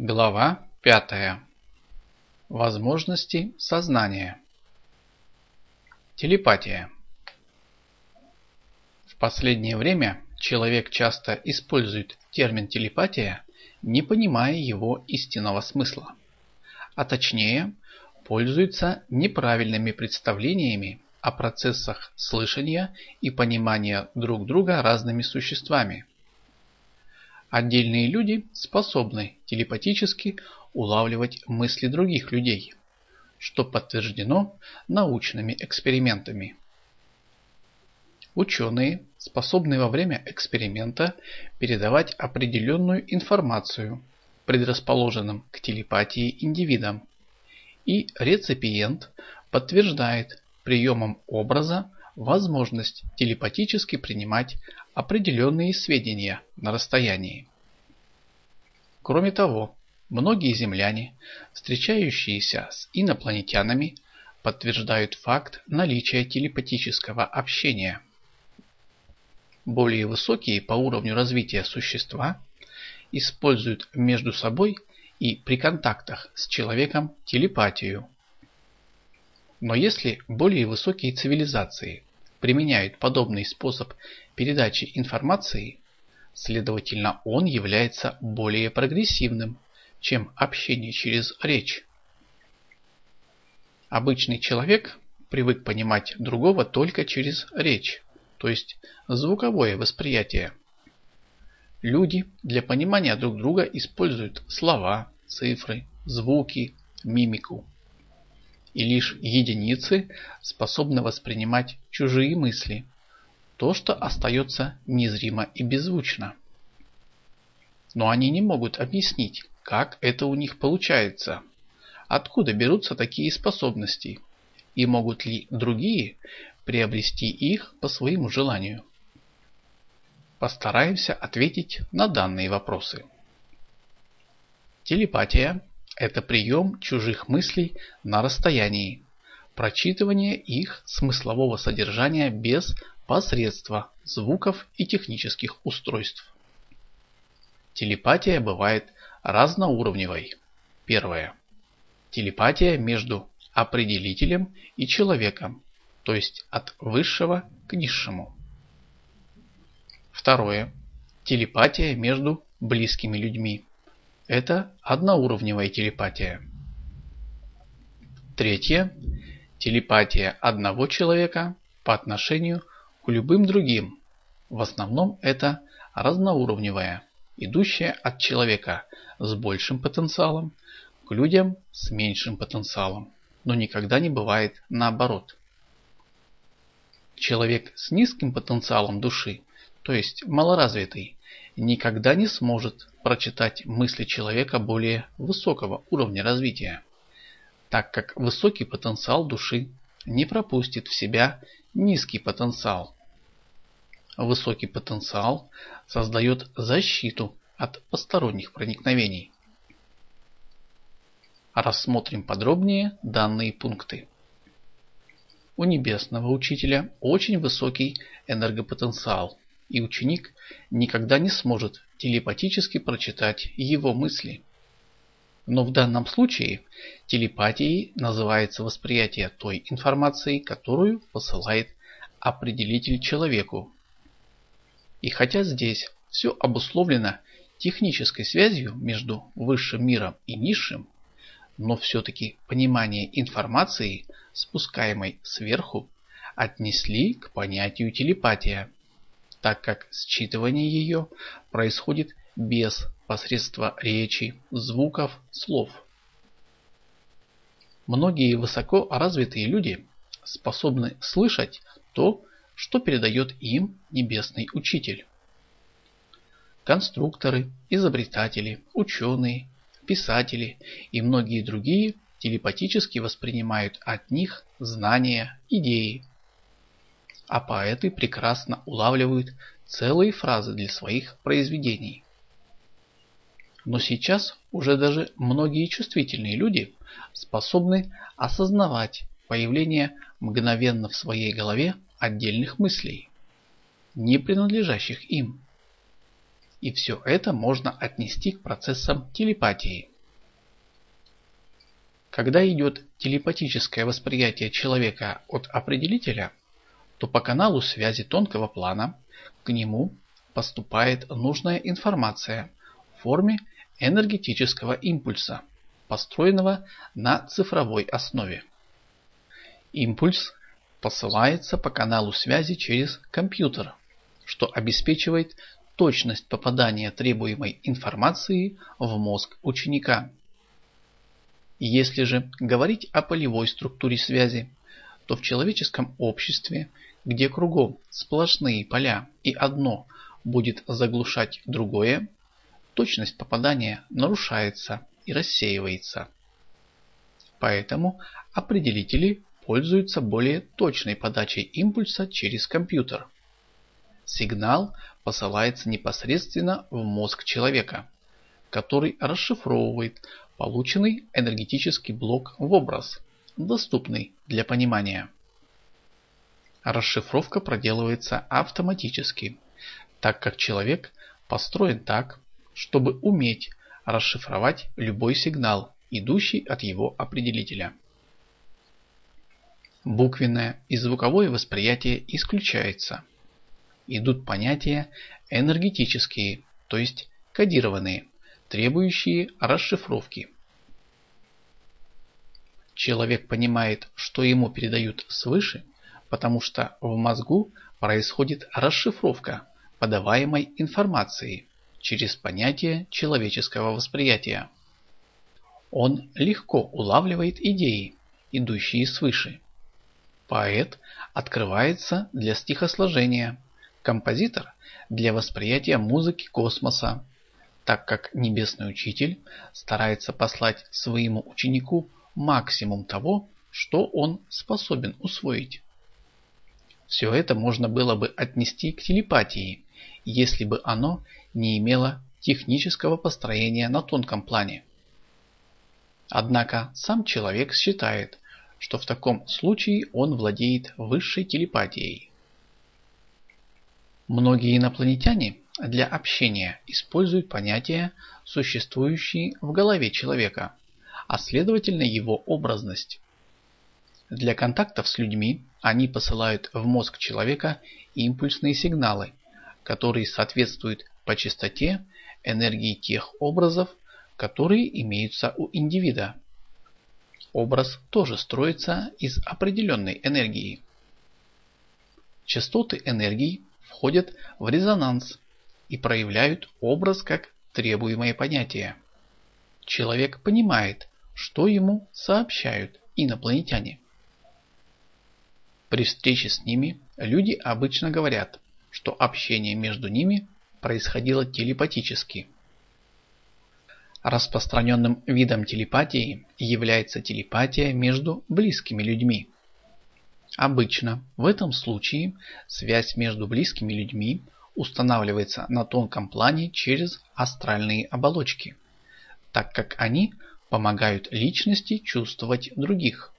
Глава 5. Возможности сознания. Телепатия. В последнее время человек часто использует термин телепатия, не понимая его истинного смысла. А точнее, пользуется неправильными представлениями о процессах слышания и понимания друг друга разными существами – Отдельные люди способны телепатически улавливать мысли других людей, что подтверждено научными экспериментами. Ученые способны во время эксперимента передавать определенную информацию предрасположенным к телепатии индивидам, и реципиент подтверждает приемом образа возможность телепатически принимать определенные сведения на расстоянии. Кроме того, многие земляне, встречающиеся с инопланетянами, подтверждают факт наличия телепатического общения. Более высокие по уровню развития существа используют между собой и при контактах с человеком телепатию. Но если более высокие цивилизации применяют подобный способ передачи информации, следовательно он является более прогрессивным, чем общение через речь. Обычный человек привык понимать другого только через речь, то есть звуковое восприятие. Люди для понимания друг друга используют слова, цифры, звуки, мимику и лишь единицы способны воспринимать чужие мысли, то, что остается незримо и беззвучно. Но они не могут объяснить, как это у них получается, откуда берутся такие способности и могут ли другие приобрести их по своему желанию. Постараемся ответить на данные вопросы. Телепатия это прием чужих мыслей на расстоянии, прочитывание их смыслового содержания без посредства звуков и технических устройств. Телепатия бывает разноуровневой. Первое. Телепатия между определителем и человеком, то есть от высшего к низшему. Второе. Телепатия между близкими людьми. Это одноуровневая телепатия. Третье. Телепатия одного человека по отношению к любым другим. В основном это разноуровневая, идущая от человека с большим потенциалом к людям с меньшим потенциалом, но никогда не бывает наоборот. Человек с низким потенциалом души, то есть малоразвитый, никогда не сможет прочитать мысли человека более высокого уровня развития, так как высокий потенциал души не пропустит в себя низкий потенциал. Высокий потенциал создает защиту от посторонних проникновений. Рассмотрим подробнее данные пункты. У небесного учителя очень высокий энергопотенциал – и ученик никогда не сможет телепатически прочитать его мысли. Но в данном случае телепатией называется восприятие той информации, которую посылает определитель человеку. И хотя здесь все обусловлено технической связью между высшим миром и низшим, но все-таки понимание информации, спускаемой сверху, отнесли к понятию телепатия так как считывание ее происходит без посредства речи, звуков, слов. Многие высоко развитые люди способны слышать то, что передает им Небесный Учитель. Конструкторы, изобретатели, ученые, писатели и многие другие телепатически воспринимают от них знания, идеи, а поэты прекрасно улавливают целые фразы для своих произведений. Но сейчас уже даже многие чувствительные люди способны осознавать появление мгновенно в своей голове отдельных мыслей, не принадлежащих им. И все это можно отнести к процессам телепатии. Когда идет телепатическое восприятие человека от определителя, то по каналу связи тонкого плана к нему поступает нужная информация в форме энергетического импульса, построенного на цифровой основе. Импульс посылается по каналу связи через компьютер, что обеспечивает точность попадания требуемой информации в мозг ученика. Если же говорить о полевой структуре связи, то в человеческом обществе, где кругом сплошные поля и одно будет заглушать другое, точность попадания нарушается и рассеивается. Поэтому определители пользуются более точной подачей импульса через компьютер. Сигнал посылается непосредственно в мозг человека, который расшифровывает полученный энергетический блок в образ, доступный для понимания. Расшифровка проделывается автоматически, так как человек построен так, чтобы уметь расшифровать любой сигнал, идущий от его определителя. Буквенное и звуковое восприятие исключается. Идут понятия энергетические, то есть кодированные, требующие расшифровки. Человек понимает, что ему передают свыше, потому что в мозгу происходит расшифровка подаваемой информации через понятие человеческого восприятия. Он легко улавливает идеи, идущие свыше. Поэт открывается для стихосложения, композитор для восприятия музыки космоса, так как небесный учитель старается послать своему ученику максимум того, что он способен усвоить. Все это можно было бы отнести к телепатии, если бы оно не имело технического построения на тонком плане. Однако сам человек считает, что в таком случае он владеет высшей телепатией. Многие инопланетяне для общения используют понятия, существующие в голове человека, а следовательно его образность. Для контактов с людьми они посылают в мозг человека импульсные сигналы, которые соответствуют по частоте энергии тех образов, которые имеются у индивида. Образ тоже строится из определенной энергии. Частоты энергии входят в резонанс и проявляют образ как требуемое понятие. Человек понимает, что ему сообщают инопланетяне. При встрече с ними люди обычно говорят, что общение между ними происходило телепатически. Распространенным видом телепатии является телепатия между близкими людьми. Обычно в этом случае связь между близкими людьми устанавливается на тонком плане через астральные оболочки, так как они помогают личности чувствовать других.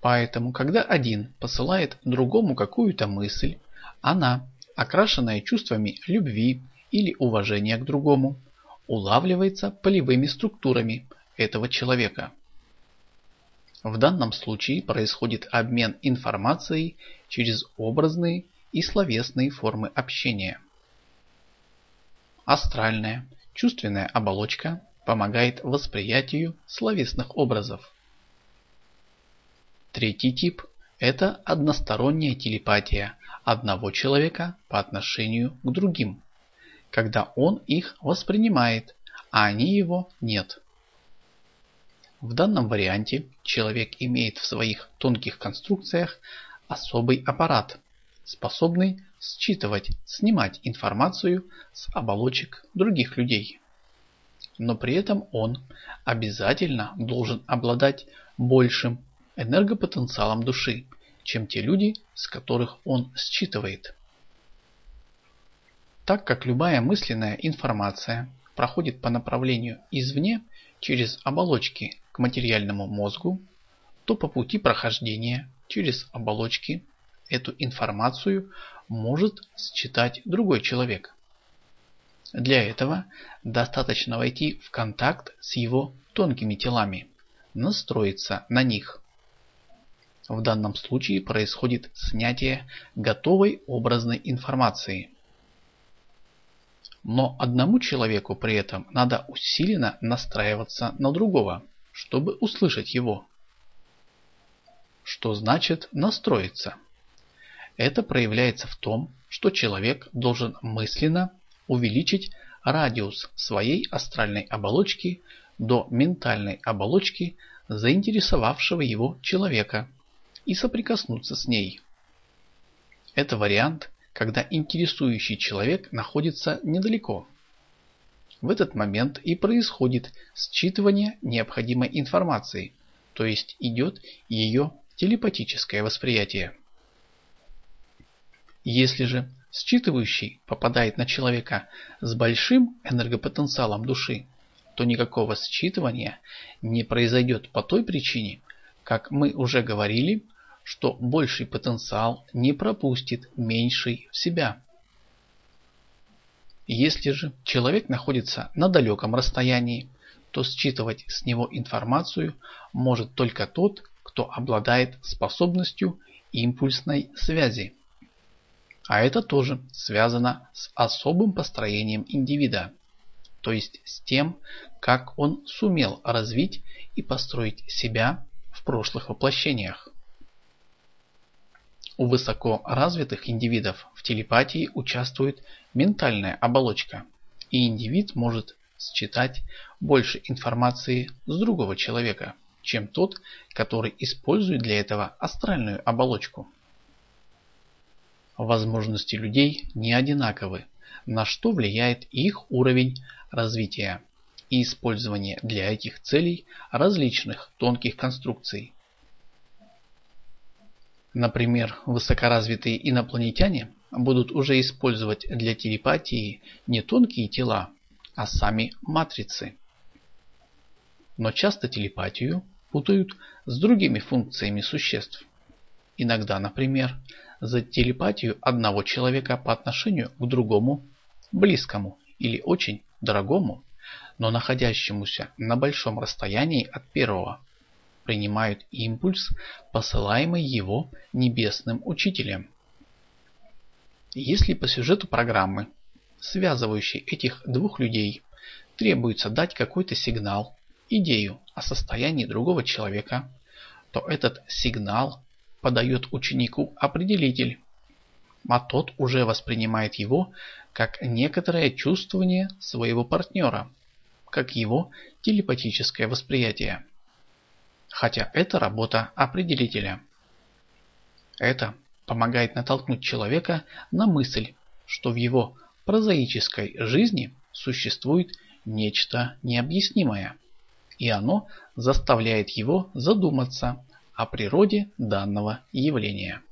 Поэтому, когда один посылает другому какую-то мысль, она, окрашенная чувствами любви или уважения к другому, улавливается полевыми структурами этого человека. В данном случае происходит обмен информацией через образные и словесные формы общения. Астральная, чувственная оболочка помогает восприятию словесных образов. Третий тип – это односторонняя телепатия одного человека по отношению к другим, когда он их воспринимает, а они его нет. В данном варианте человек имеет в своих тонких конструкциях особый аппарат, способный считывать, снимать информацию с оболочек других людей. Но при этом он обязательно должен обладать большим энергопотенциалом души, чем те люди, с которых он считывает. Так как любая мысленная информация проходит по направлению извне через оболочки к материальному мозгу, то по пути прохождения через оболочки эту информацию может считать другой человек. Для этого достаточно войти в контакт с его тонкими телами, настроиться на них. В данном случае происходит снятие готовой образной информации. Но одному человеку при этом надо усиленно настраиваться на другого, чтобы услышать его. Что значит настроиться? Это проявляется в том, что человек должен мысленно увеличить радиус своей астральной оболочки до ментальной оболочки заинтересовавшего его человека и соприкоснуться с ней. Это вариант, когда интересующий человек находится недалеко. В этот момент и происходит считывание необходимой информации, то есть идет ее телепатическое восприятие. Если же считывающий попадает на человека с большим энергопотенциалом души, то никакого считывания не произойдет по той причине, как мы уже говорили, что больший потенциал не пропустит меньший в себя. Если же человек находится на далеком расстоянии, то считывать с него информацию может только тот, кто обладает способностью импульсной связи. А это тоже связано с особым построением индивида, то есть с тем, как он сумел развить и построить себя в прошлых воплощениях. У высоко развитых индивидов в телепатии участвует ментальная оболочка, и индивид может считать больше информации с другого человека, чем тот, который использует для этого астральную оболочку. Возможности людей не одинаковы, на что влияет их уровень развития и использование для этих целей различных тонких конструкций. Например, высокоразвитые инопланетяне будут уже использовать для телепатии не тонкие тела, а сами матрицы. Но часто телепатию путают с другими функциями существ. Иногда, например, за телепатию одного человека по отношению к другому, близкому или очень дорогому, но находящемуся на большом расстоянии от первого, принимают импульс, посылаемый его небесным учителем. Если по сюжету программы, связывающей этих двух людей, требуется дать какой-то сигнал, идею о состоянии другого человека, то этот сигнал подает ученику определитель, а тот уже воспринимает его как некоторое чувствование своего партнера, как его телепатическое восприятие. Хотя это работа определителя. Это помогает натолкнуть человека на мысль, что в его прозаической жизни существует нечто необъяснимое, и оно заставляет его задуматься о природе данного явления.